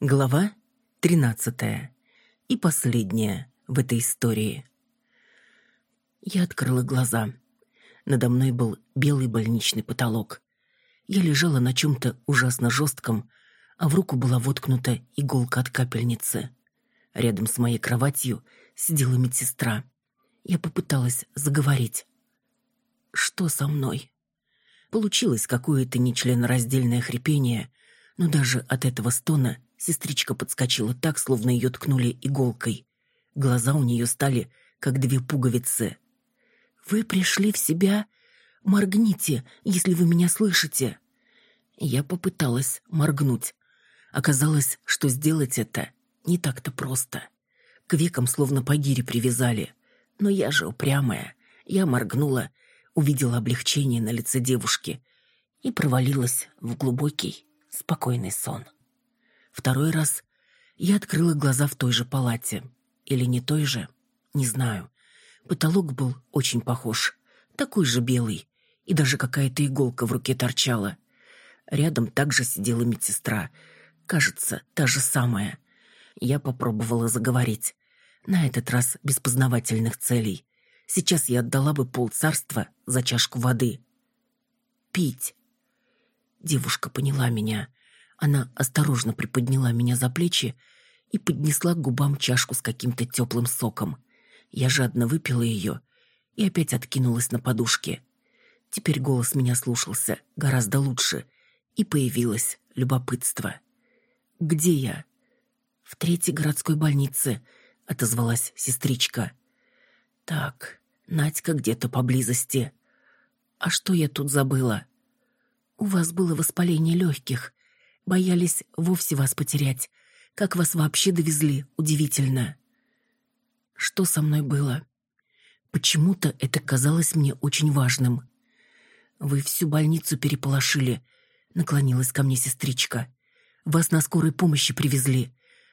Глава тринадцатая и последняя в этой истории. Я открыла глаза. Надо мной был белый больничный потолок. Я лежала на чем-то ужасно жестком, а в руку была воткнута иголка от капельницы. Рядом с моей кроватью сидела медсестра. Я попыталась заговорить. «Что со мной?» Получилось какое-то нечленораздельное хрипение, но даже от этого стона сестричка подскочила так, словно ее ткнули иголкой. Глаза у нее стали, как две пуговицы. «Вы пришли в себя? Моргните, если вы меня слышите!» Я попыталась моргнуть. Оказалось, что сделать это не так-то просто. К векам словно по гире привязали. Но я же упрямая. Я моргнула, увидела облегчение на лице девушки и провалилась в глубокий, спокойный сон. Второй раз я открыла глаза в той же палате. Или не той же, не знаю. Потолок был очень похож. Такой же белый. И даже какая-то иголка в руке торчала. Рядом также сидела медсестра — Кажется, та же самая. Я попробовала заговорить. На этот раз без познавательных целей. Сейчас я отдала бы полцарства за чашку воды. Пить. Девушка поняла меня. Она осторожно приподняла меня за плечи и поднесла к губам чашку с каким-то теплым соком. Я жадно выпила ее и опять откинулась на подушке. Теперь голос меня слушался гораздо лучше, и появилось любопытство. «Где я?» «В третьей городской больнице», — отозвалась сестричка. «Так, Надька где-то поблизости. А что я тут забыла?» «У вас было воспаление легких. Боялись вовсе вас потерять. Как вас вообще довезли, удивительно». «Что со мной было?» Почему-то это казалось мне очень важным. «Вы всю больницу переполошили», — наклонилась ко мне сестричка. Вас на скорой помощи привезли.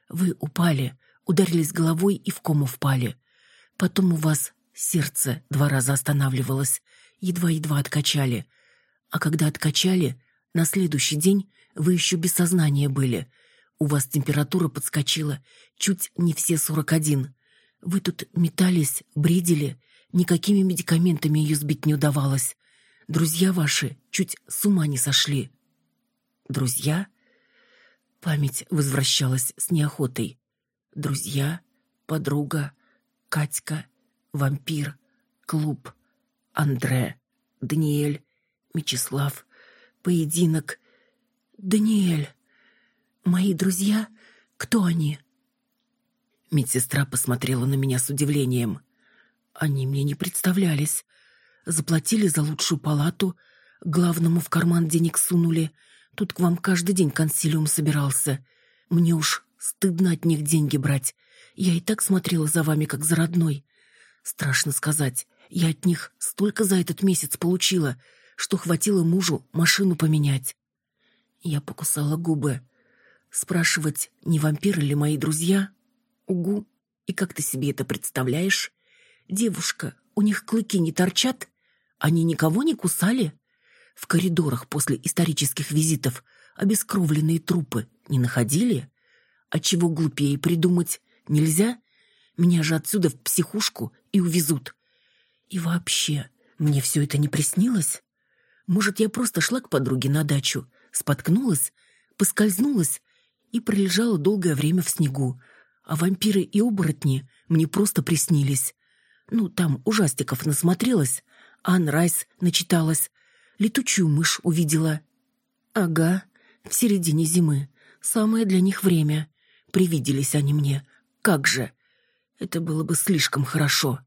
Вы упали, ударились головой и в кому впали. Потом у вас сердце два раза останавливалось, едва-едва откачали. А когда откачали, на следующий день вы еще без сознания были. У вас температура подскочила, чуть не все сорок один. Вы тут метались, бредили, никакими медикаментами ее сбить не удавалось. Друзья ваши чуть с ума не сошли. Друзья? Память возвращалась с неохотой. Друзья, подруга, Катька, вампир, клуб, Андре, Даниэль, Мечислав, поединок. Даниэль, мои друзья, кто они? Медсестра посмотрела на меня с удивлением. Они мне не представлялись. Заплатили за лучшую палату, главному в карман денег сунули — Тут к вам каждый день консилиум собирался. Мне уж стыдно от них деньги брать. Я и так смотрела за вами, как за родной. Страшно сказать, я от них столько за этот месяц получила, что хватило мужу машину поменять. Я покусала губы. Спрашивать, не вампиры ли мои друзья? Угу. И как ты себе это представляешь? Девушка, у них клыки не торчат? Они никого не кусали? В коридорах после исторических визитов обескровленные трупы не находили? А чего глупее придумать нельзя? Меня же отсюда в психушку и увезут. И вообще, мне все это не приснилось? Может, я просто шла к подруге на дачу, споткнулась, поскользнулась и пролежала долгое время в снегу, а вампиры и оборотни мне просто приснились. Ну, там ужастиков насмотрелась, Ан Райс начиталась, летучую мышь увидела. Ага, в середине зимы. Самое для них время. Привиделись они мне. Как же? Это было бы слишком хорошо.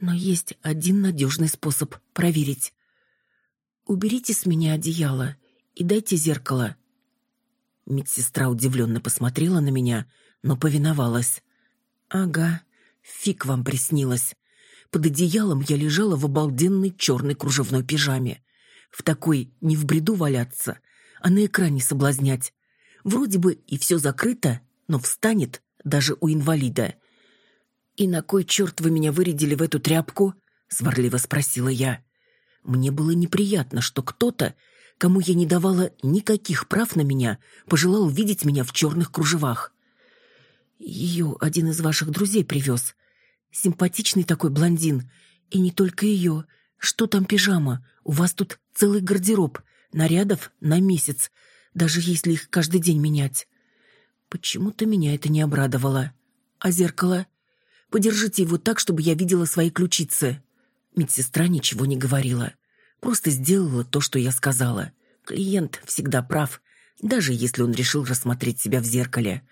Но есть один надежный способ проверить. Уберите с меня одеяло и дайте зеркало. Медсестра удивленно посмотрела на меня, но повиновалась. Ага, фиг вам приснилось. Под одеялом я лежала в обалденной черной кружевной пижаме. В такой не в бреду валяться, а на экране соблазнять. Вроде бы и все закрыто, но встанет даже у инвалида. «И на кой черт вы меня вырядили в эту тряпку?» — сварливо спросила я. Мне было неприятно, что кто-то, кому я не давала никаких прав на меня, пожелал видеть меня в черных кружевах. Ее один из ваших друзей привез. Симпатичный такой блондин. И не только ее. Что там пижама? У вас тут целый гардероб. Нарядов на месяц. Даже если их каждый день менять. Почему-то меня это не обрадовало. А зеркало? Подержите его так, чтобы я видела свои ключицы. Медсестра ничего не говорила. Просто сделала то, что я сказала. Клиент всегда прав, даже если он решил рассмотреть себя в зеркале.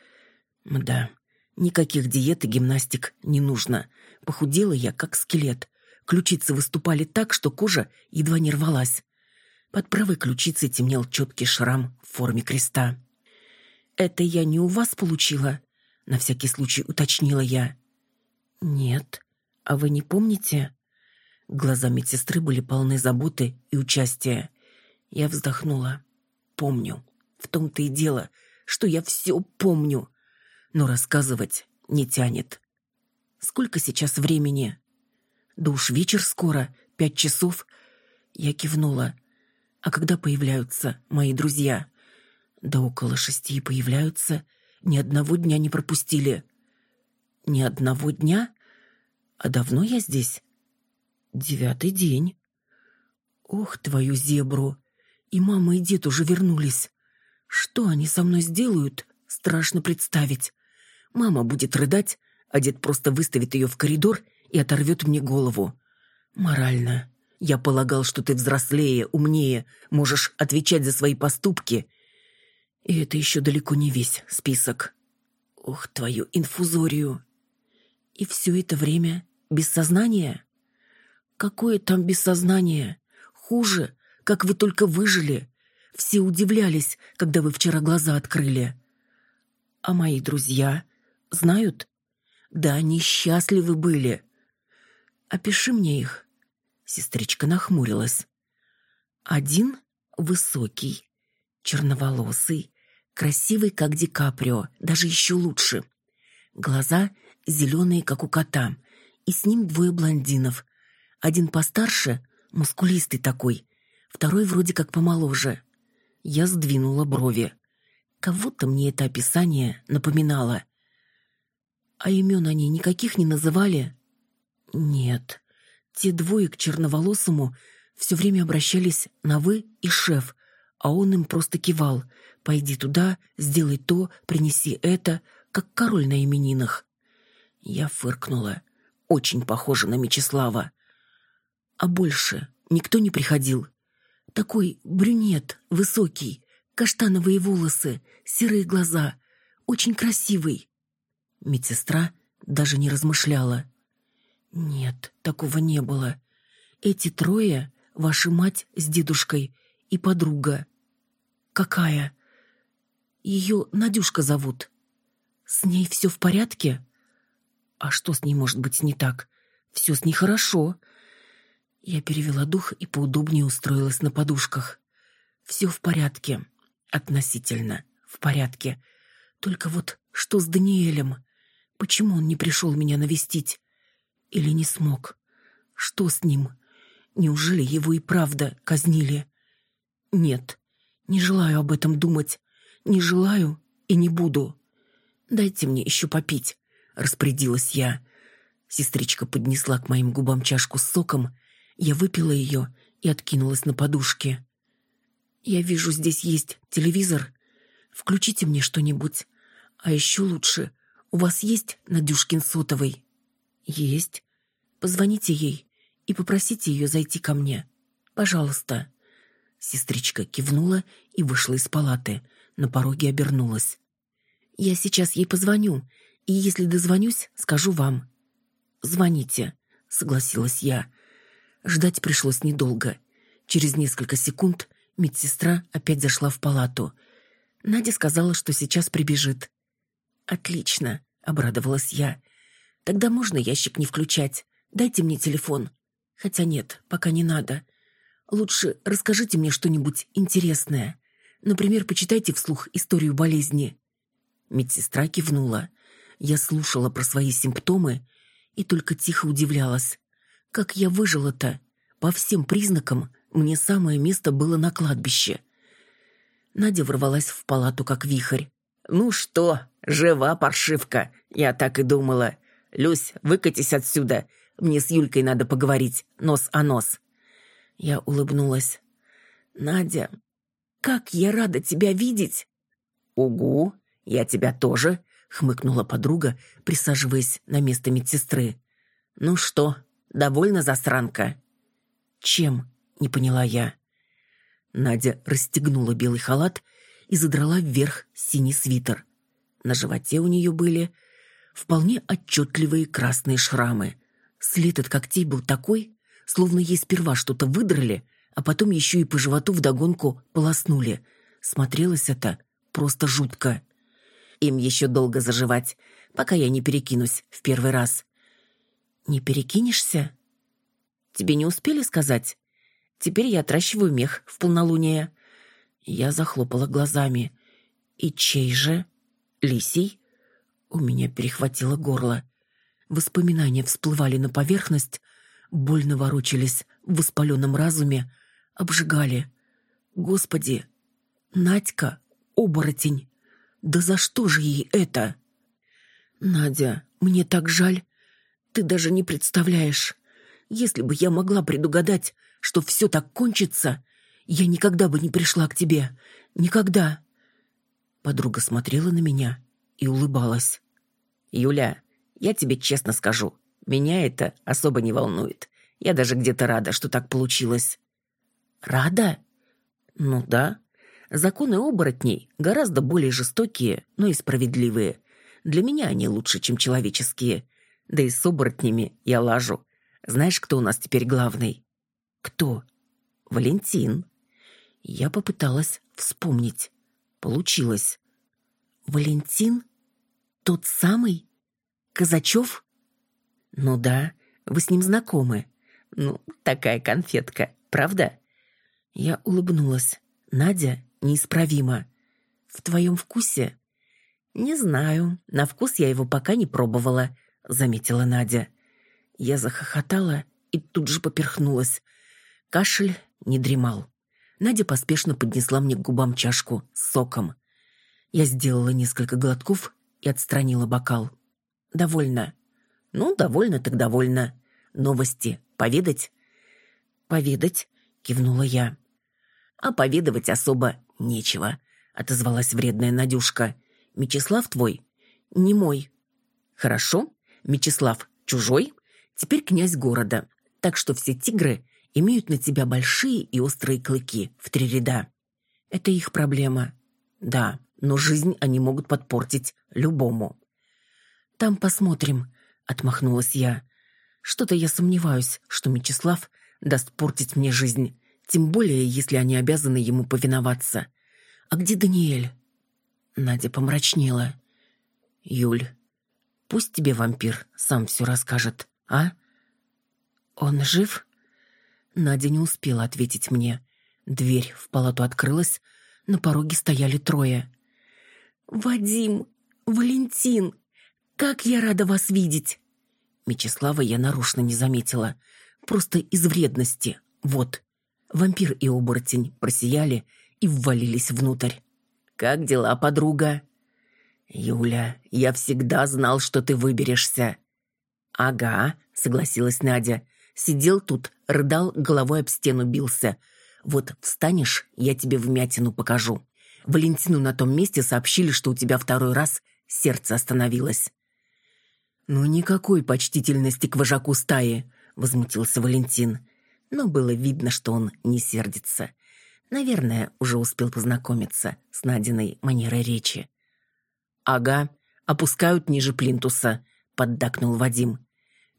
Да, никаких диет и гимнастик не нужно. Похудела я, как скелет. Ключицы выступали так, что кожа едва не рвалась. Под правой ключицей темнел четкий шрам в форме креста. «Это я не у вас получила?» — на всякий случай уточнила я. «Нет. А вы не помните?» Глаза медсестры были полны заботы и участия. Я вздохнула. «Помню. В том-то и дело, что я все помню. Но рассказывать не тянет. Сколько сейчас времени?» «Да уж вечер скоро, пять часов». Я кивнула. «А когда появляются мои друзья?» «Да около шести появляются. Ни одного дня не пропустили». «Ни одного дня? А давно я здесь?» «Девятый день». «Ох, твою зебру! И мама, и дед уже вернулись. Что они со мной сделают, страшно представить. Мама будет рыдать, а дед просто выставит ее в коридор и оторвет мне голову. Морально. Я полагал, что ты взрослее, умнее, можешь отвечать за свои поступки. И это еще далеко не весь список. Ох, твою инфузорию. И все это время без сознания? Какое там бессознание? Хуже, как вы только выжили. Все удивлялись, когда вы вчера глаза открыли. А мои друзья знают? Да они счастливы были. Опиши мне их. Сестричка нахмурилась. Один высокий, черноволосый, красивый, как Ди Каприо, даже еще лучше. Глаза зеленые, как у кота, и с ним двое блондинов. Один постарше, мускулистый такой, второй вроде как помоложе. Я сдвинула брови. Кого-то мне это описание напоминало. А имен они никаких не называли? Нет. Те двое к черноволосому все время обращались на «вы» и «шеф», а он им просто кивал. «Пойди туда, сделай то, принеси это», как король на именинах. Я фыркнула. Очень похоже на Мечислава. А больше никто не приходил. Такой брюнет, высокий, каштановые волосы, серые глаза, очень красивый. Медсестра даже не размышляла. Нет, такого не было. Эти трое — ваша мать с дедушкой и подруга. Какая? Ее Надюшка зовут. С ней все в порядке? А что с ней может быть не так? Все с ней хорошо. Я перевела дух и поудобнее устроилась на подушках. Все в порядке. Относительно в порядке. Только вот что с Даниэлем? Почему он не пришел меня навестить? Или не смог? Что с ним? Неужели его и правда казнили? Нет, не желаю об этом думать. Не желаю и не буду. Дайте мне еще попить, распорядилась я. Сестричка поднесла к моим губам чашку с соком я выпила ее и откинулась на подушке. «Я вижу, здесь есть телевизор. Включите мне что-нибудь. А еще лучше, у вас есть Надюшкин сотовый?» «Есть. Позвоните ей и попросите ее зайти ко мне. Пожалуйста». Сестричка кивнула и вышла из палаты. На пороге обернулась. «Я сейчас ей позвоню, и если дозвонюсь, скажу вам». «Звоните», — согласилась я. Ждать пришлось недолго. Через несколько секунд медсестра опять зашла в палату. Надя сказала, что сейчас прибежит. «Отлично», — обрадовалась я. «Тогда можно ящик не включать. Дайте мне телефон. Хотя нет, пока не надо. Лучше расскажите мне что-нибудь интересное. Например, почитайте вслух историю болезни». Медсестра кивнула. Я слушала про свои симптомы и только тихо удивлялась. Как я выжила-то? По всем признакам мне самое место было на кладбище. Надя ворвалась в палату, как вихрь. «Ну что, жива паршивка? Я так и думала. Люсь, выкатись отсюда. Мне с Юлькой надо поговорить, нос о нос». Я улыбнулась. «Надя, как я рада тебя видеть!» «Угу, я тебя тоже», — хмыкнула подруга, присаживаясь на место медсестры. «Ну что, довольна засранка?» «Чем?» — не поняла я. Надя расстегнула белый халат и задрала вверх синий свитер. На животе у нее были вполне отчетливые красные шрамы. След от когтей был такой, словно ей сперва что-то выдрали, а потом еще и по животу вдогонку полоснули. Смотрелось это просто жутко. Им еще долго заживать, пока я не перекинусь в первый раз. «Не перекинешься?» «Тебе не успели сказать?» «Теперь я отращиваю мех в полнолуние». Я захлопала глазами. «И чей же?» «Лисий?» У меня перехватило горло. Воспоминания всплывали на поверхность, больно ворочались в воспаленном разуме, обжигали. Господи, Надька, оборотень, да за что же ей это? Надя, мне так жаль. Ты даже не представляешь. Если бы я могла предугадать, что все так кончится, я никогда бы не пришла к тебе. Никогда. Подруга смотрела на меня и улыбалась. «Юля, я тебе честно скажу, меня это особо не волнует. Я даже где-то рада, что так получилось. Рада? Ну да. Законы оборотней гораздо более жестокие, но и справедливые. Для меня они лучше, чем человеческие. Да и с оборотнями я лажу. Знаешь, кто у нас теперь главный? Кто? Валентин. Я попыталась вспомнить. Получилось. Валентин? Тот самый? Казачев? Ну да, вы с ним знакомы. Ну, такая конфетка, правда? Я улыбнулась. Надя неисправима. В твоем вкусе? Не знаю. На вкус я его пока не пробовала, заметила Надя. Я захохотала и тут же поперхнулась. Кашель не дремал. Надя поспешно поднесла мне к губам чашку с соком. Я сделала несколько глотков и отстранила бокал. «Довольно». «Ну, довольно так довольно. Новости поведать?» «Поведать?» — кивнула я. «А поведывать особо нечего», — отозвалась вредная Надюшка. «Мечислав твой?» «Не мой». «Хорошо. Мечислав чужой. Теперь князь города. Так что все тигры имеют на тебя большие и острые клыки в три ряда. Это их проблема. Да, но жизнь они могут подпортить любому». «Там посмотрим», — отмахнулась я. Что-то я сомневаюсь, что Мечислав даст портить мне жизнь, тем более, если они обязаны ему повиноваться. А где Даниэль? Надя помрачнела. Юль, пусть тебе вампир сам все расскажет, а? Он жив? Надя не успела ответить мне. Дверь в палату открылась, на пороге стояли трое. «Вадим! Валентин! Как я рада вас видеть!» Мечислава я нарочно не заметила. Просто из вредности. Вот. Вампир и оборотень просияли и ввалились внутрь. «Как дела, подруга?» «Юля, я всегда знал, что ты выберешься». «Ага», — согласилась Надя. Сидел тут, рыдал, головой об стену бился. «Вот встанешь, я тебе вмятину покажу». Валентину на том месте сообщили, что у тебя второй раз сердце остановилось. «Ну, никакой почтительности к вожаку стаи», — возмутился Валентин. Но было видно, что он не сердится. Наверное, уже успел познакомиться с Надиной манерой речи. «Ага, опускают ниже плинтуса», — поддакнул Вадим.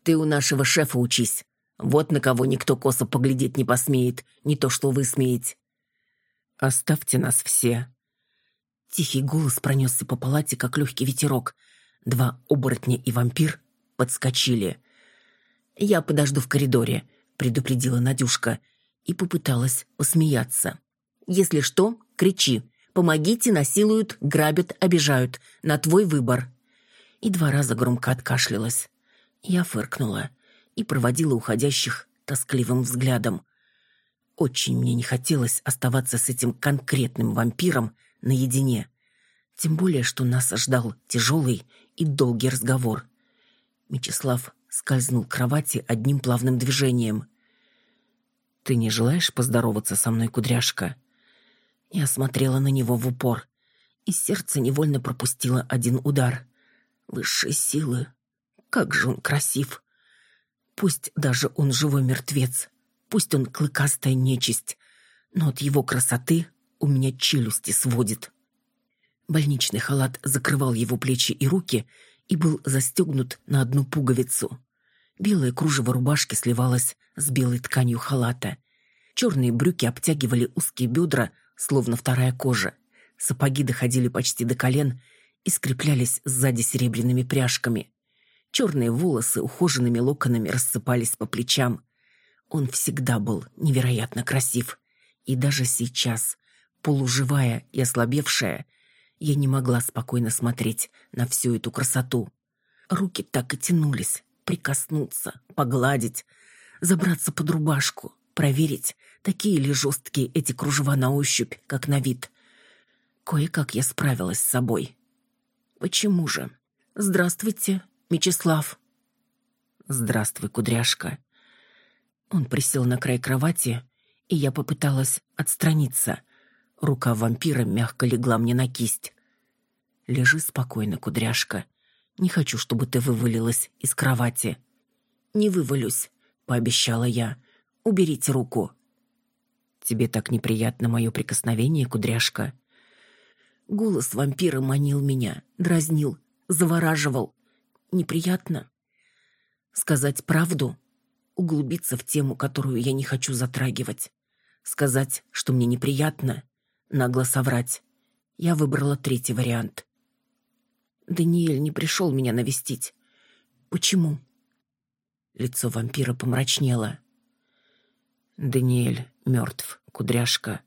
«Ты у нашего шефа учись. Вот на кого никто косо поглядеть не посмеет, не то что вы смеете». «Оставьте нас все». Тихий голос пронесся по палате, как легкий ветерок — Два оборотня и вампир подскочили. «Я подожду в коридоре», — предупредила Надюшка и попыталась посмеяться. «Если что, кричи. Помогите, насилуют, грабят, обижают. На твой выбор». И два раза громко откашлялась. Я фыркнула. и проводила уходящих тоскливым взглядом. Очень мне не хотелось оставаться с этим конкретным вампиром наедине. Тем более, что нас ждал тяжелый и долгий разговор. Мечислав скользнул к кровати одним плавным движением. «Ты не желаешь поздороваться со мной, кудряшка?» Я смотрела на него в упор, и сердце невольно пропустило один удар. Высшие силы. Как же он красив! Пусть даже он живой мертвец, пусть он клыкастая нечисть, но от его красоты у меня челюсти сводит. Больничный халат закрывал его плечи и руки и был застегнут на одну пуговицу. Белое кружево рубашки сливалось с белой тканью халата. Черные брюки обтягивали узкие бедра, словно вторая кожа. Сапоги доходили почти до колен и скреплялись сзади серебряными пряжками. Черные волосы ухоженными локонами рассыпались по плечам. Он всегда был невероятно красив. И даже сейчас, полуживая и ослабевшая, я не могла спокойно смотреть на всю эту красоту. Руки так и тянулись прикоснуться, погладить, забраться под рубашку, проверить, такие ли жесткие эти кружева на ощупь, как на вид. Кое-как я справилась с собой. Почему же? Здравствуйте, Мечислав. Здравствуй, кудряшка. Он присел на край кровати, и я попыталась отстраниться. Рука вампира мягко легла мне на кисть. Лежи спокойно, кудряшка. Не хочу, чтобы ты вывалилась из кровати. Не вывалюсь, пообещала я. Уберите руку. Тебе так неприятно мое прикосновение, кудряшка. Голос вампира манил меня, дразнил, завораживал. Неприятно. Сказать правду, углубиться в тему, которую я не хочу затрагивать. Сказать, что мне неприятно, нагло соврать. Я выбрала третий вариант. Даниэль не пришел меня навестить. Почему? Лицо вампира помрачнело. Даниэль мертв, кудряшка.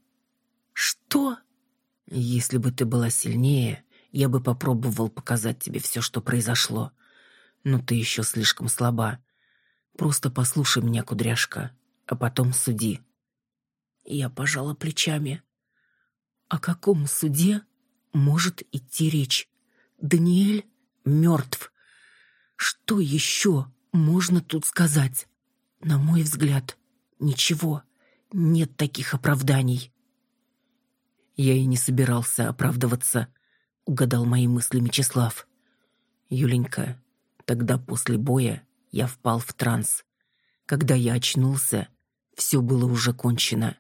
Что? Если бы ты была сильнее, я бы попробовал показать тебе все, что произошло. Но ты еще слишком слаба. Просто послушай меня, кудряшка, а потом суди. Я пожала плечами. О каком суде может идти речь? Даниэль мертв. Что еще можно тут сказать? На мой взгляд, ничего. Нет таких оправданий. Я и не собирался оправдываться, угадал мои мысли Мечислав. Юленька, тогда после боя я впал в транс. Когда я очнулся, все было уже кончено.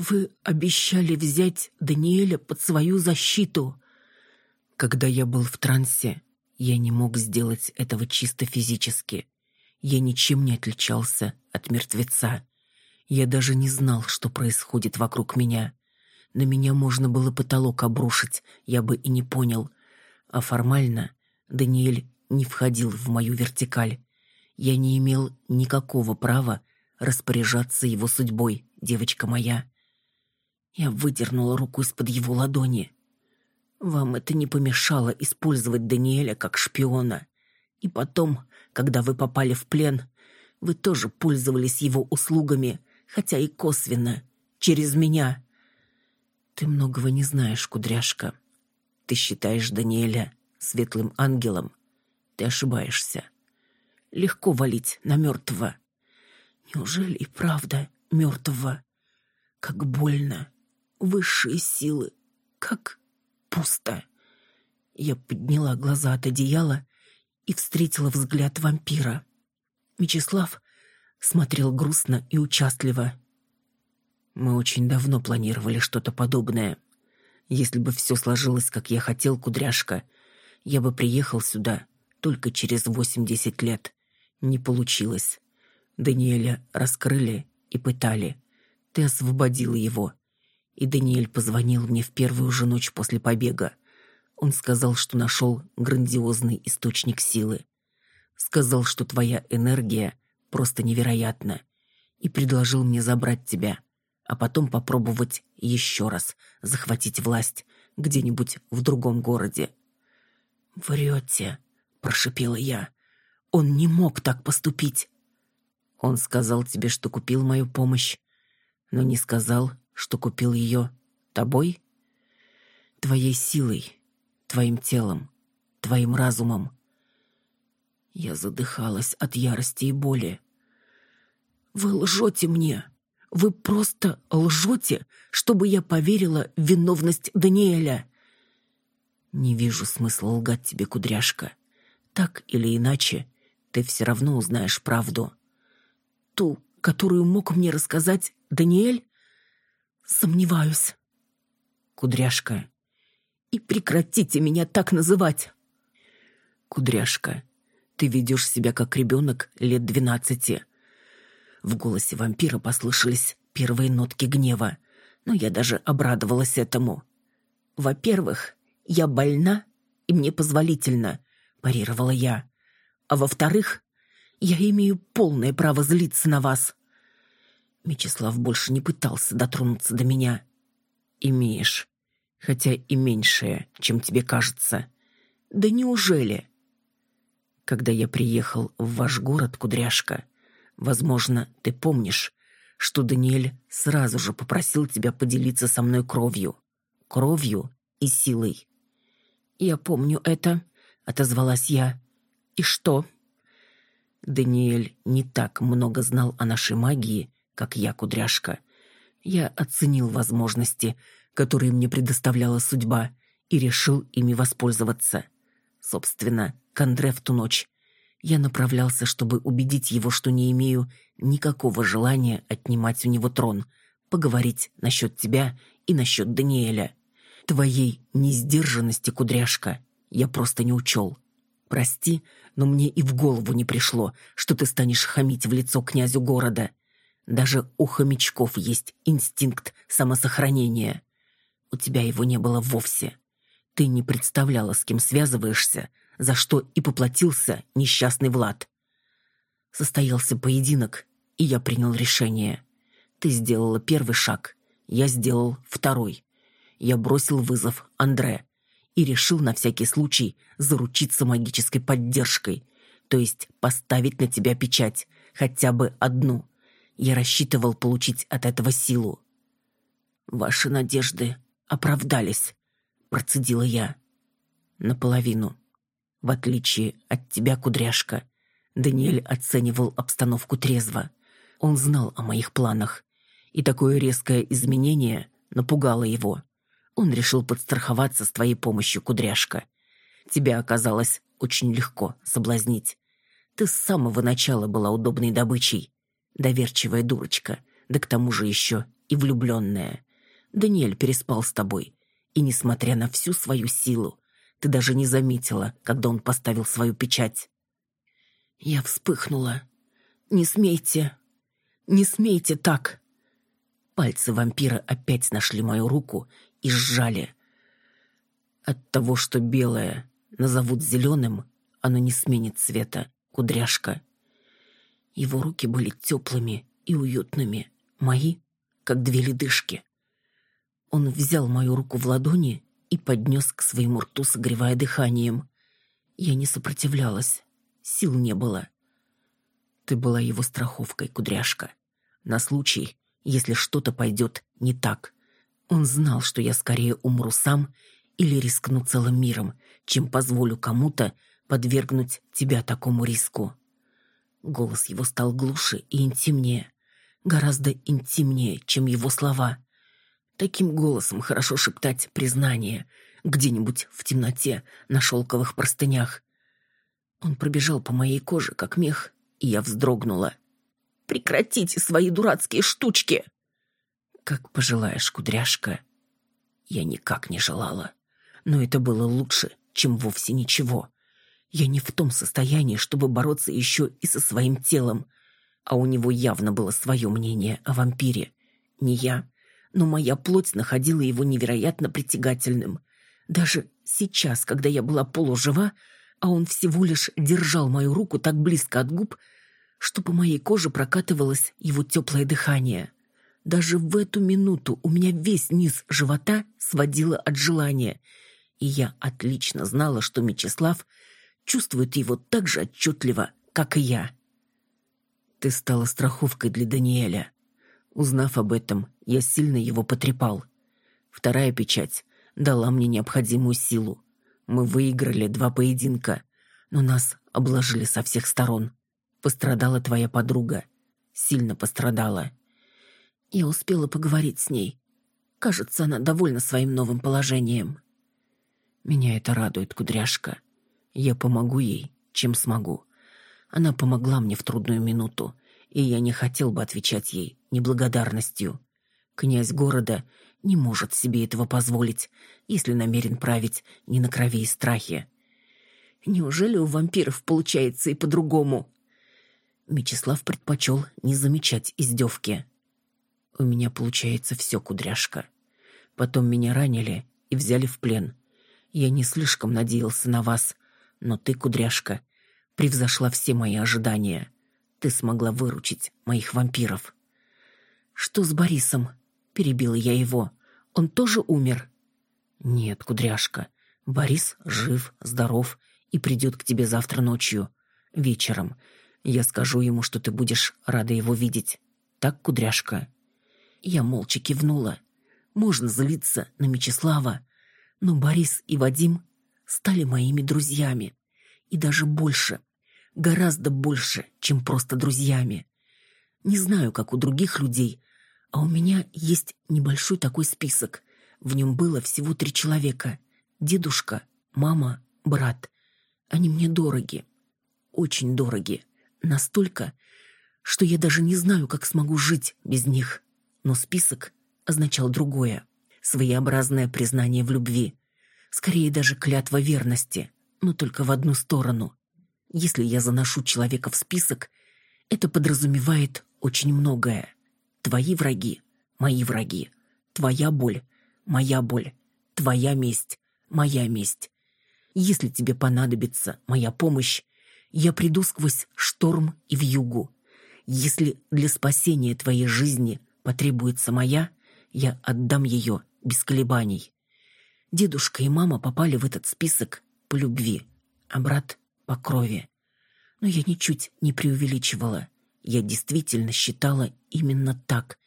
Вы обещали взять Даниэля под свою защиту, когда я был в трансе, я не мог сделать этого чисто физически. Я ничем не отличался от мертвеца. Я даже не знал, что происходит вокруг меня. На меня можно было потолок обрушить, я бы и не понял. А формально Даниэль не входил в мою вертикаль. Я не имел никакого права распоряжаться его судьбой, девочка моя. Я выдернула руку из-под его ладони. Вам это не помешало использовать Даниэля как шпиона. И потом, когда вы попали в плен, вы тоже пользовались его услугами, хотя и косвенно, через меня. Ты многого не знаешь, кудряшка. Ты считаешь Даниэля светлым ангелом. Ты ошибаешься. Легко валить на мертвого. Неужели и правда мертвого? Как больно. Высшие силы. Как пусто. Я подняла глаза от одеяла и встретила взгляд вампира. Мечислав смотрел грустно и участливо. Мы очень давно планировали что-то подобное. Если бы все сложилось, как я хотел, кудряшка, я бы приехал сюда только через восемь-десять лет. Не получилось. Даниэля раскрыли и пытали. Ты освободил его и Даниэль позвонил мне в первую же ночь после побега. Он сказал, что нашел грандиозный источник силы. Сказал, что твоя энергия просто невероятна, и предложил мне забрать тебя, а потом попробовать еще раз захватить власть где-нибудь в другом городе. «Врете», — прошипела я. Он не мог так поступить. Он сказал тебе, что купил мою помощь, но не сказал, что купил ее тобой, твоей силой, твоим телом, твоим разумом. Я задыхалась от ярости и боли. Вы лжете мне. Вы просто лжете, чтобы я поверила в виновность Даниэля. Не вижу смысла лгать тебе, кудряшка. Так или иначе, ты все равно узнаешь правду. Ту, которую мог мне рассказать Даниэль? Сомневаюсь. Кудряшка. И прекратите меня так называть. Кудряшка, ты ведешь себя как ребенок лет двенадцати. В голосе вампира послышались первые нотки гнева, но я даже обрадовалась этому. Во-первых, я больна, и мне позволительно, парировала я. А во-вторых, я имею полное право злиться на вас. Мечислав больше не пытался дотронуться до меня. Имеешь, хотя и меньшее, чем тебе кажется. Да неужели? Когда я приехал в ваш город, Кудряшка, Возможно, ты помнишь, что Даниэль сразу же попросил тебя поделиться со мной кровью. Кровью и силой. «Я помню это», — отозвалась я. «И что?» Даниэль не так много знал о нашей магии, как я, кудряшка. Я оценил возможности, которые мне предоставляла судьба, и решил ими воспользоваться. Собственно, к Андре в ту ночь я направлялся, чтобы убедить его, что не имею никакого желания отнимать у него трон, поговорить насчет тебя и насчет Даниэля. Твоей несдержанности, кудряшка, я просто не учел. Прости, но мне и в голову не пришло, что ты станешь хамить в лицо князю города. Даже у хомячков есть инстинкт самосохранения. У тебя его не было вовсе. Ты не представляла, с кем связываешься, за что и поплатился несчастный Влад. Состоялся поединок, и я принял решение. Ты сделала первый шаг, я сделал второй. Я бросил вызов Андре и решил на всякий случай заручиться магической поддержкой, то есть поставить на тебя печать, хотя бы одну. Я рассчитывал получить от этого силу. Ваши надежды оправдались, процедила я. Наполовину. В отличие от тебя, кудряшка, Даниэль оценивал обстановку трезво. Он знал о моих планах, и такое резкое изменение напугало его. Он решил подстраховаться с твоей помощью, кудряшка. Тебя оказалось очень легко соблазнить. Ты с самого начала была удобной добычей. Доверчивая дурочка, да к тому же еще и влюбленная. Даниэль переспал с тобой, и, несмотря на всю свою силу, ты даже не заметила, когда он поставил свою печать. Я вспыхнула. «Не смейте! Не смейте так!» Пальцы вампира опять нашли мою руку и сжали. От того, что белое назовут зеленым, оно не сменит цвета, кудряшка. Его руки были теплыми и уютными, мои, как две ледышки. Он взял мою руку в ладони и поднес к своему рту, согревая дыханием. Я не сопротивлялась, сил не было. Ты была его страховкой, кудряшка, на случай, если что-то пойдет не так. Он знал, что я скорее умру сам или рискну целым миром, чем позволю кому-то подвергнуть тебя такому риску. Голос его стал глуше и интимнее, гораздо интимнее, чем его слова. Таким голосом хорошо шептать признание где-нибудь в темноте на шелковых простынях. Он пробежал по моей коже, как мех, и я вздрогнула. «Прекратите свои дурацкие штучки!» «Как пожелаешь, кудряшка». Я никак не желала. Но это было лучше, чем вовсе ничего. Я не в том состоянии, чтобы бороться еще и со своим телом. А у него явно было свое мнение о вампире. Не я, но моя плоть находила его невероятно притягательным. Даже сейчас, когда я была полужива, а он всего лишь держал мою руку так близко от губ, что по моей коже прокатывалось его теплое дыхание. Даже в эту минуту у меня весь низ живота сводило от желания, и я отлично знала, что Мечислав чувствует его так же отчетливо, как и я. Ты стала страховкой для Даниэля. Узнав об этом, я сильно его потрепал. Вторая печать дала мне необходимую силу. Мы выиграли два поединка, но нас обложили со всех сторон. Пострадала твоя подруга. Сильно пострадала. Я успела поговорить с ней. Кажется, она довольна своим новым положением. Меня это радует, кудряшка. Я помогу ей, чем смогу. Она помогла мне в трудную минуту, и я не хотел бы отвечать ей неблагодарностью. Князь города не может себе этого позволить, если намерен править не на крови и страхе. Неужели у вампиров получается и по-другому? Мечислав предпочел не замечать издевки. У меня получается все, кудряшка. Потом меня ранили и взяли в плен. Я не слишком надеялся на вас, но ты, кудряшка, превзошла все мои ожидания. Ты смогла выручить моих вампиров. Что с Борисом? Перебила я его. Он тоже умер? Нет, кудряшка. Борис жив, здоров и придет к тебе завтра ночью, вечером. Я скажу ему, что ты будешь рада его видеть. Так, кудряшка?» Я молча кивнула. Можно злиться на Мечислава, но Борис и Вадим стали моими друзьями. И даже больше, гораздо больше, чем просто друзьями. Не знаю, как у других людей, а у меня есть небольшой такой список. В нем было всего три человека. Дедушка, мама, брат. Они мне дороги. Очень дороги. Настолько, что я даже не знаю, как смогу жить без них. Но список означал другое. Своеобразное признание в любви. Скорее даже клятва верности, но только в одну сторону. Если я заношу человека в список, это подразумевает очень многое. Твои враги — мои враги. Твоя боль — моя боль. Твоя месть — моя месть. Если тебе понадобится моя помощь, я приду сквозь шторм и вьюгу. Если для спасения твоей жизни потребуется моя, я отдам ее без колебаний. Дедушка и мама попали в этот список по любви, а брат — по крови. Но я ничуть не преувеличивала. Я действительно считала именно так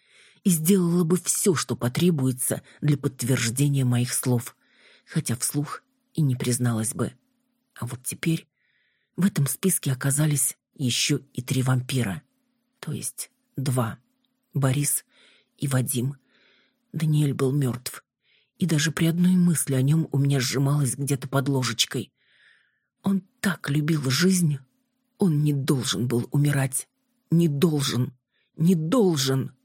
и сделала бы все, что потребуется для подтверждения моих слов, хотя вслух и не призналась бы. А вот теперь в этом списке оказались еще и три вампира. То есть два. Борис и Вадим. Даниэль был мертв. И даже при одной мысли о нем у меня сжималось где-то под ложечкой. Он так любил жизнь. Он не должен был умирать. Не должен. Не должен.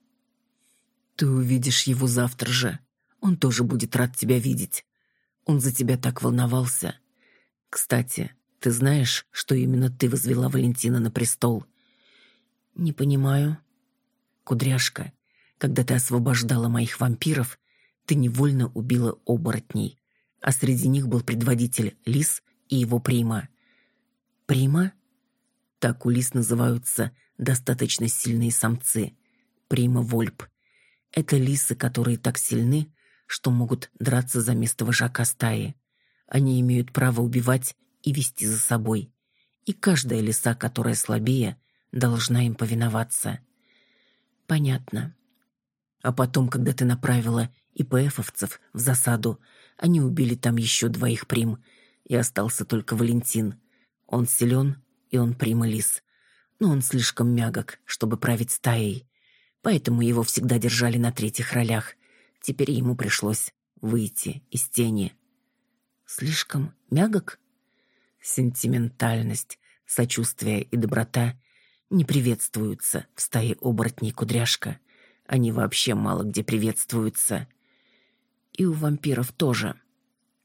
Ты увидишь его завтра же. Он тоже будет рад тебя видеть. Он за тебя так волновался. Кстати, ты знаешь, что именно ты возвела Валентина на престол? Не понимаю. Кудряшка, когда ты освобождала моих вампиров, ты невольно убила оборотней, а среди них был предводитель Лис и его прима. Прима? Так у лис называются достаточно сильные самцы. Прима Вольп. Это лисы, которые так сильны, что могут драться за место вожака стаи. Они имеют право убивать и вести за собой. И каждая лиса, которая слабее, должна им повиноваться. Понятно. А потом, когда ты направила ИПФовцев в засаду, они убили там еще двоих прим, и остался только Валентин. Он силен, и он прима лис. Но он слишком мягок, чтобы править стаей. Поэтому его всегда держали на третьих ролях, Теперь ему пришлось выйти из тени. Слишком мягок? Сентиментальность, сочувствие и доброта не приветствуются в стае оборотней кудряшка. Они вообще мало где приветствуются. И у вампиров тоже.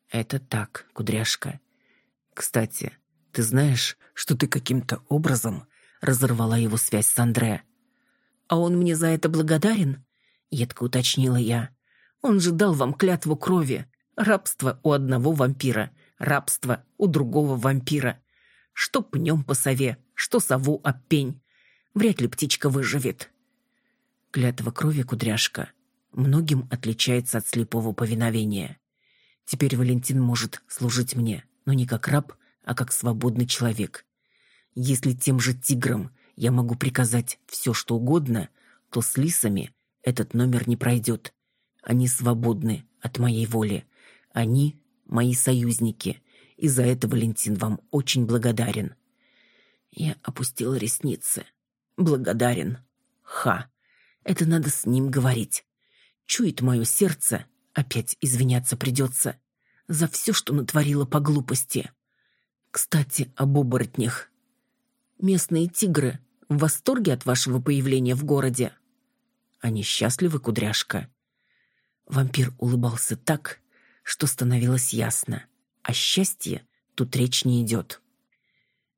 Это так, кудряшка. Кстати, ты знаешь, что ты каким-то образом разорвала его связь с Андре? А он мне за это благодарен? Едко уточнила я. Он же дал вам клятву крови. Рабство у одного вампира, рабство у другого вампира. Что пнем по сове, что сову об пень. Вряд ли птичка выживет. Клятва крови, кудряшка, многим отличается от слепого повиновения. Теперь Валентин может служить мне, но не как раб, а как свободный человек. Если тем же тиграм я могу приказать все, что угодно, то с лисами этот номер не пройдет. Они свободны от моей воли. Они мои союзники, и за это Валентин вам очень благодарен. Я опустила ресницы. Благодарен. Ха. Это надо с ним говорить. Чует мое сердце, опять извиняться придется за все, что натворила по глупости. Кстати, об оборотнях. Местные тигры в восторге от вашего появления в городе. Они счастливы, кудряшка. Вампир улыбался так, что становилось ясно. О счастье тут речь не идет.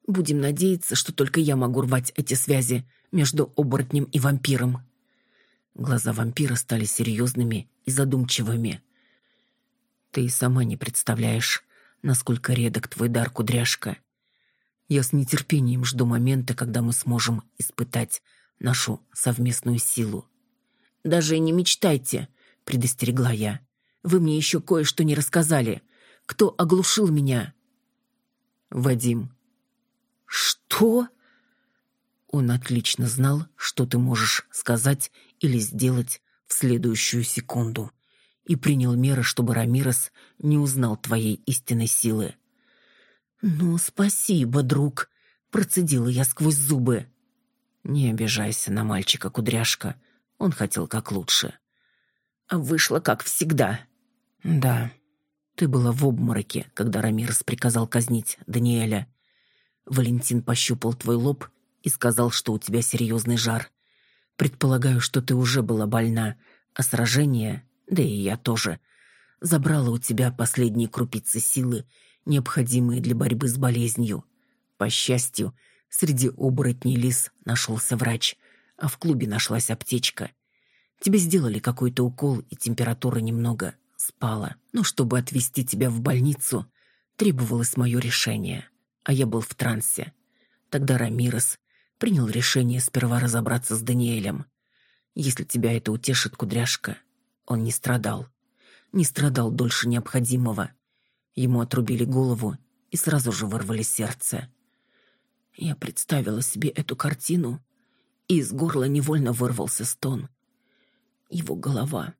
Будем надеяться, что только я могу рвать эти связи между оборотнем и вампиром. Глаза вампира стали серьезными и задумчивыми. Ты сама не представляешь, насколько редок твой дар, кудряшка. Я с нетерпением жду момента, когда мы сможем испытать нашу совместную силу. Даже не мечтайте, предостерегла я. Вы мне еще кое-что не рассказали. Кто оглушил меня? Вадим. Что? Он отлично знал, что ты можешь сказать или сделать в следующую секунду, и принял меры, чтобы Рамирес не узнал твоей истинной силы. «Ну, спасибо, друг», — процедила я сквозь зубы. «Не обижайся на мальчика, кудряшка. Он хотел как лучше». «А вышло как всегда». «Да. Ты была в обмороке, когда Рамирес приказал казнить Даниэля. Валентин пощупал твой лоб и сказал, что у тебя серьезный жар. Предполагаю, что ты уже была больна, а сражение, да и я тоже, забрало у тебя последние крупицы силы, необходимые для борьбы с болезнью. По счастью, среди оборотней лис нашелся врач, а в клубе нашлась аптечка. Тебе сделали какой-то укол, и температура немного спала. Но чтобы отвезти тебя в больницу, требовалось мое решение, а я был в трансе. Тогда Рамирес принял решение сперва разобраться с Даниэлем. Если тебя это утешит, кудряшка, он не страдал. Не страдал дольше необходимого. Ему отрубили голову и сразу же вырвали сердце. Я представила себе эту картину, и из горла невольно вырвался стон. Его голова,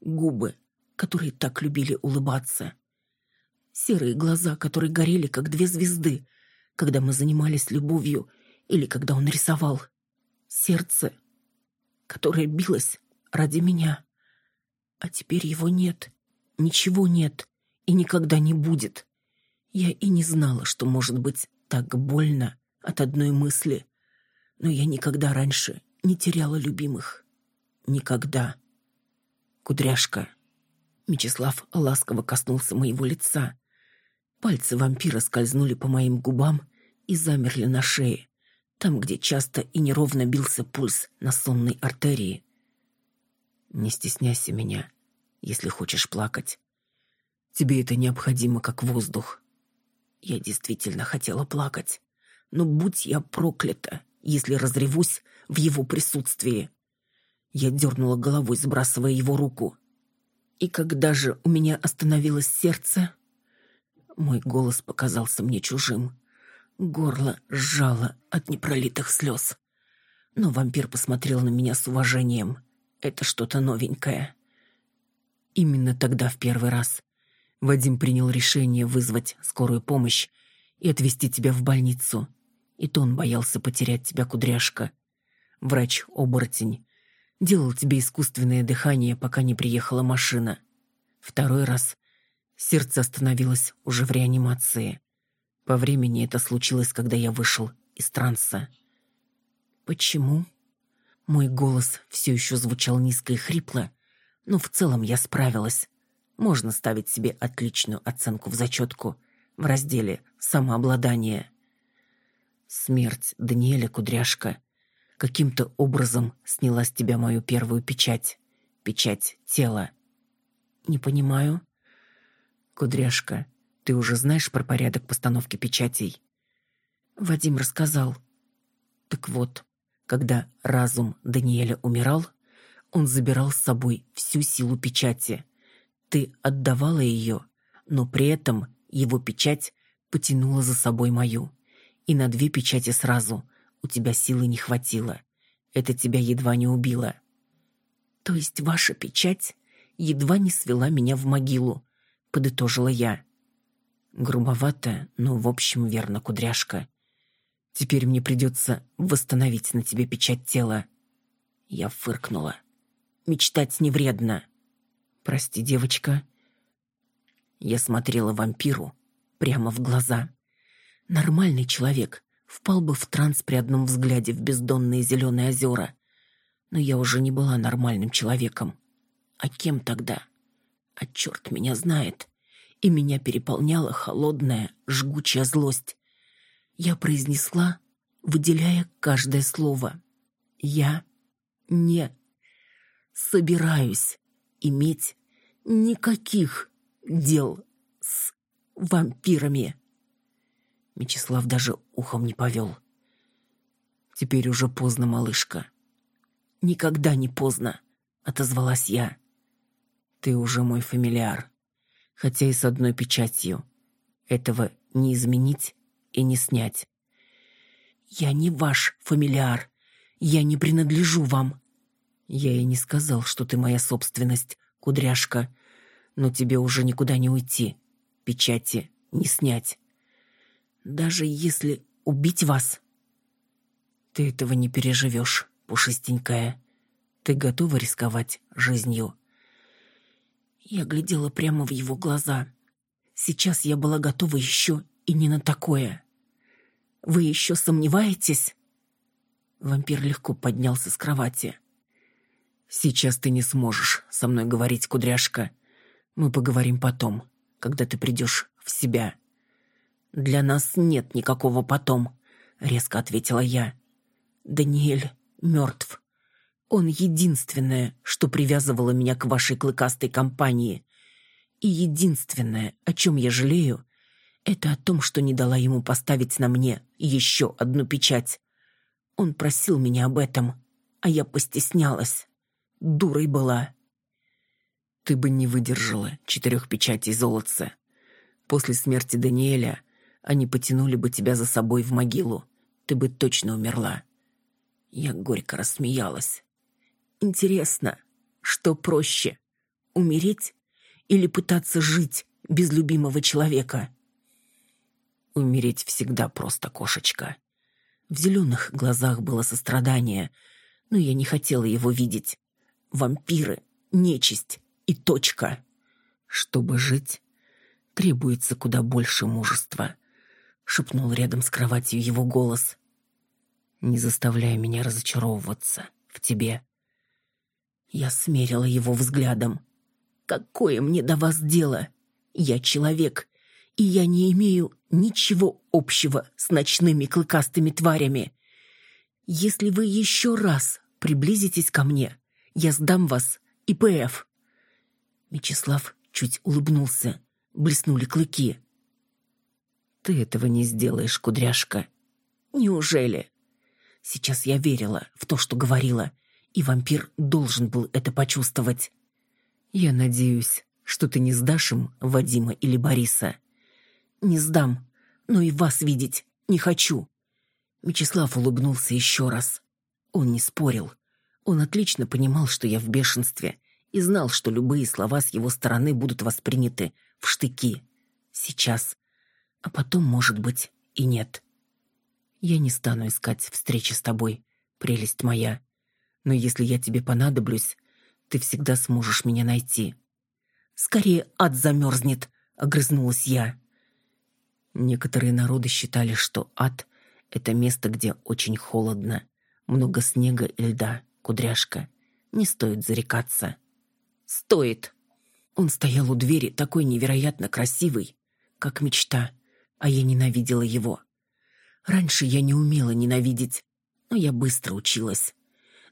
губы, которые так любили улыбаться, серые глаза, которые горели, как две звезды, когда мы занимались любовью или когда он рисовал. Сердце, которое билось ради меня. А теперь его нет, ничего нет и никогда не будет. Я и не знала, что может быть так больно от одной мысли. Но я никогда раньше не теряла любимых. Никогда. Кудряшка. Мечислав ласково коснулся моего лица. Пальцы вампира скользнули по моим губам и замерли на шее там, где часто и неровно бился пульс на сонной артерии. Не стесняйся меня, если хочешь плакать. Тебе это необходимо, как воздух. Я действительно хотела плакать, но будь я проклята, если разревусь в его присутствии. Я дернула головой, сбрасывая его руку. И когда же у меня остановилось сердце, мой голос показался мне чужим. Горло сжало от непролитых слез. Но вампир посмотрел на меня с уважением. Это что-то новенькое. Именно тогда в первый раз Вадим принял решение вызвать скорую помощь и отвезти тебя в больницу. И то он боялся потерять тебя, кудряшка. Врач-оборотень делал тебе искусственное дыхание, пока не приехала машина. Второй раз сердце остановилось уже в реанимации. По времени это случилось, когда я вышел из транса. Почему? Мой голос все еще звучал низко и хрипло, но в целом я справилась. Можно ставить себе отличную оценку в зачетку в разделе «Самообладание». Смерть Даниэля Кудряшка каким-то образом сняла с тебя мою первую печать. Печать тела. Не понимаю. Кудряшка, ты уже знаешь про порядок постановки печатей? Вадим рассказал. Так вот, когда разум Даниэля умирал, он забирал с собой всю силу печати. Ты отдавала ее, но при этом его печать потянула за собой мою. И на две печати сразу. У тебя силы не хватило. Это тебя едва не убило. То есть ваша печать едва не свела меня в могилу, подытожила я. Грубовато, но в общем верно, кудряшка. Теперь мне придется восстановить на тебе печать тела. Я фыркнула. Мечтать не вредно. Прости, девочка. Я смотрела вампиру прямо в глаза. Нормальный человек впал бы в транс при одном взгляде в бездонные зеленые озера. Но я уже не была нормальным человеком. А кем тогда? А черт меня знает. И меня переполняла холодная, жгучая злость. Я произнесла, выделяя каждое слово. Я не собираюсь иметь никаких дел с вампирами. Мечислав даже ухом не повел. Теперь уже поздно, малышка. Никогда не поздно, отозвалась я. Ты уже мой фамильяр, хотя и с одной печатью. Этого не изменить и не снять. Я не ваш фамильяр. Я не принадлежу вам. Я и не сказал, что ты моя собственность, кудряшка. Но тебе уже никуда не уйти. Печати не снять. Даже если убить вас... Ты этого не переживешь, пушистенькая. Ты готова рисковать жизнью? Я глядела прямо в его глаза. Сейчас я была готова еще и не на такое. Вы еще сомневаетесь? Вампир легко поднялся с кровати. Сейчас ты не сможешь со мной говорить, кудряшка. Мы поговорим потом, когда ты придешь в себя. «Для нас нет никакого потом», — резко ответила я. «Даниэль мертв. Он единственное, что привязывало меня к вашей клыкастой компании. И единственное, о чем я жалею, это о том, что не дала ему поставить на мне еще одну печать. Он просил меня об этом, а я постеснялась. Дурой была. Ты бы не выдержала четырех печатей золотца. После смерти Даниэля они потянули бы тебя за собой в могилу. Ты бы точно умерла. Я горько рассмеялась. Интересно, что проще? Умереть или пытаться жить без любимого человека? Умереть всегда просто, кошечка. В зеленых глазах было сострадание, но я не хотела его видеть. Вампиры, нечисть и точка. Чтобы жить, требуется куда больше мужества — шепнул рядом с кроватью его голос. Не заставляй меня разочаровываться в тебе. Я смерила его взглядом. Какое мне до вас дело? Я человек, и я не имею ничего общего с ночными клыкастыми тварями. Если вы еще раз приблизитесь ко мне, я сдам вас ИПФ. Мечислав чуть улыбнулся, блеснули клыки. Ты этого не сделаешь, кудряшка. Неужели? Сейчас я верила в то, что говорила, и вампир должен был это почувствовать. Я надеюсь, что ты не сдашь им Вадима или Бориса. Не сдам, но и вас видеть не хочу. Мечислав улыбнулся еще раз. Он не спорил. Он отлично понимал, что я в бешенстве, и знал, что любые слова с его стороны будут восприняты в штыки. Сейчас а потом, может быть, и нет. Я не стану искать встречи с тобой, прелесть моя. Но если я тебе понадоблюсь, ты всегда сможешь меня найти. Скорее ад замерзнет, огрызнулась я. Некоторые народы считали, что ад — это место, где очень холодно, много снега и льда, кудряшка. Не стоит зарекаться. Стоит. Он стоял у двери, такой невероятно красивый, как мечта а я ненавидела его. Раньше я не умела ненавидеть, но я быстро училась.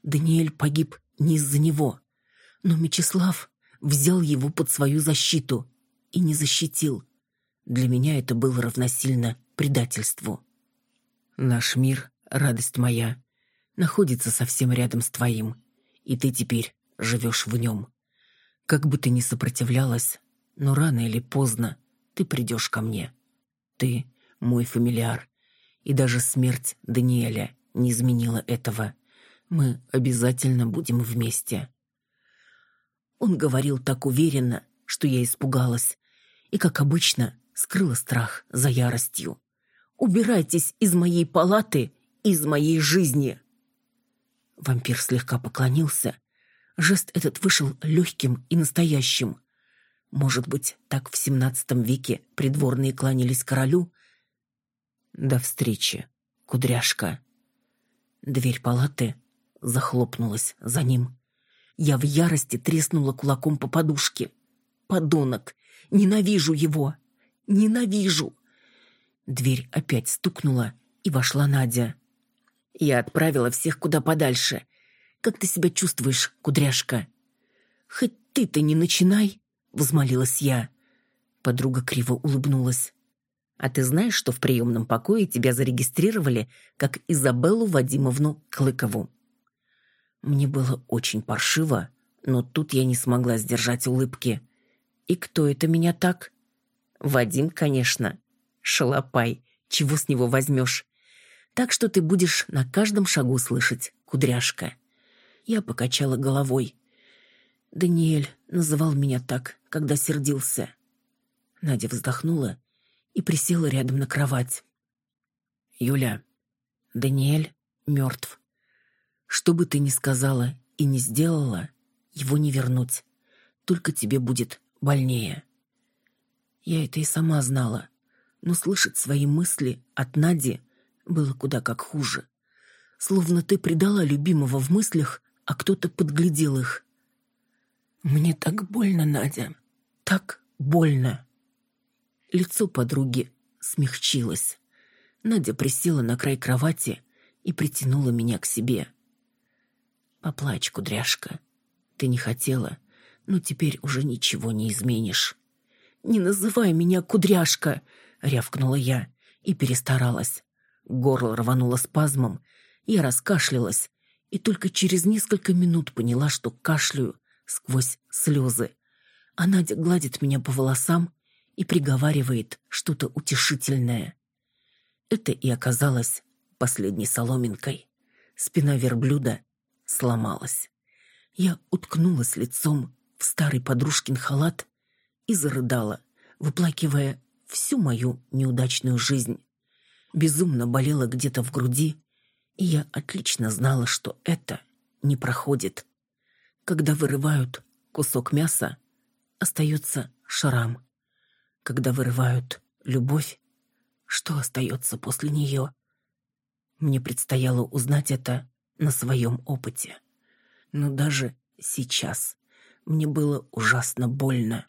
Даниэль погиб не из-за него, но Мечислав взял его под свою защиту и не защитил. Для меня это было равносильно предательству. Наш мир, радость моя, находится совсем рядом с твоим, и ты теперь живешь в нем. Как бы ты ни сопротивлялась, но рано или поздно ты придешь ко мне. Ты мой фамильяр, И даже смерть Даниэля не изменила этого. Мы обязательно будем вместе. Он говорил так уверенно, что я испугалась. И, как обычно, скрыла страх за яростью. «Убирайтесь из моей палаты, из моей жизни!» Вампир слегка поклонился. Жест этот вышел легким и настоящим. Может быть, так в семнадцатом веке придворные кланялись королю? До встречи, кудряшка. Дверь палаты захлопнулась за ним. Я в ярости треснула кулаком по подушке. Подонок! Ненавижу его! Ненавижу!» Дверь опять стукнула, и вошла Надя. «Я отправила всех куда подальше. Как ты себя чувствуешь, кудряшка?» «Хоть ты-то не начинай!» — взмолилась я. Подруга криво улыбнулась. «А ты знаешь, что в приемном покое тебя зарегистрировали как Изабеллу Вадимовну Клыкову?» Мне было очень паршиво, но тут я не смогла сдержать улыбки. «И кто это меня так?» Вадим, конечно. Шалопай. Чего с него возьмешь? Так что ты будешь на каждом шагу слышать, кудряшка. Я покачала головой. Даниэль называл меня так, когда сердился. Надя вздохнула и присела рядом на кровать. «Юля, Даниэль мертв. Что бы ты ни сказала и не сделала, его не вернуть. Только тебе будет больнее. Я это и сама знала, но слышать свои мысли от Нади было куда как хуже. Словно ты предала любимого в мыслях, а кто-то подглядел их. Мне так больно, Надя, так больно. Лицо подруги смягчилось. Надя присела на край кровати и притянула меня к себе. «Поплачь, кудряшка. Ты не хотела, но теперь уже ничего не изменишь». «Не называй меня кудряшка!» — рявкнула я и перестаралась. Горло рвануло спазмом, я раскашлялась и только через несколько минут поняла, что кашляю сквозь слезы. А Надя гладит меня по волосам и приговаривает что-то утешительное. Это и оказалось последней соломинкой. Спина верблюда сломалась. Я уткнулась лицом в старый подружкин халат и зарыдала, выплакивая всю мою неудачную жизнь. Безумно болела где-то в груди, и я отлично знала, что это не проходит. Когда вырывают кусок мяса, остается шрам. Когда вырывают любовь, что остается после нее? Мне предстояло узнать это на своем опыте. Но даже сейчас мне было ужасно больно.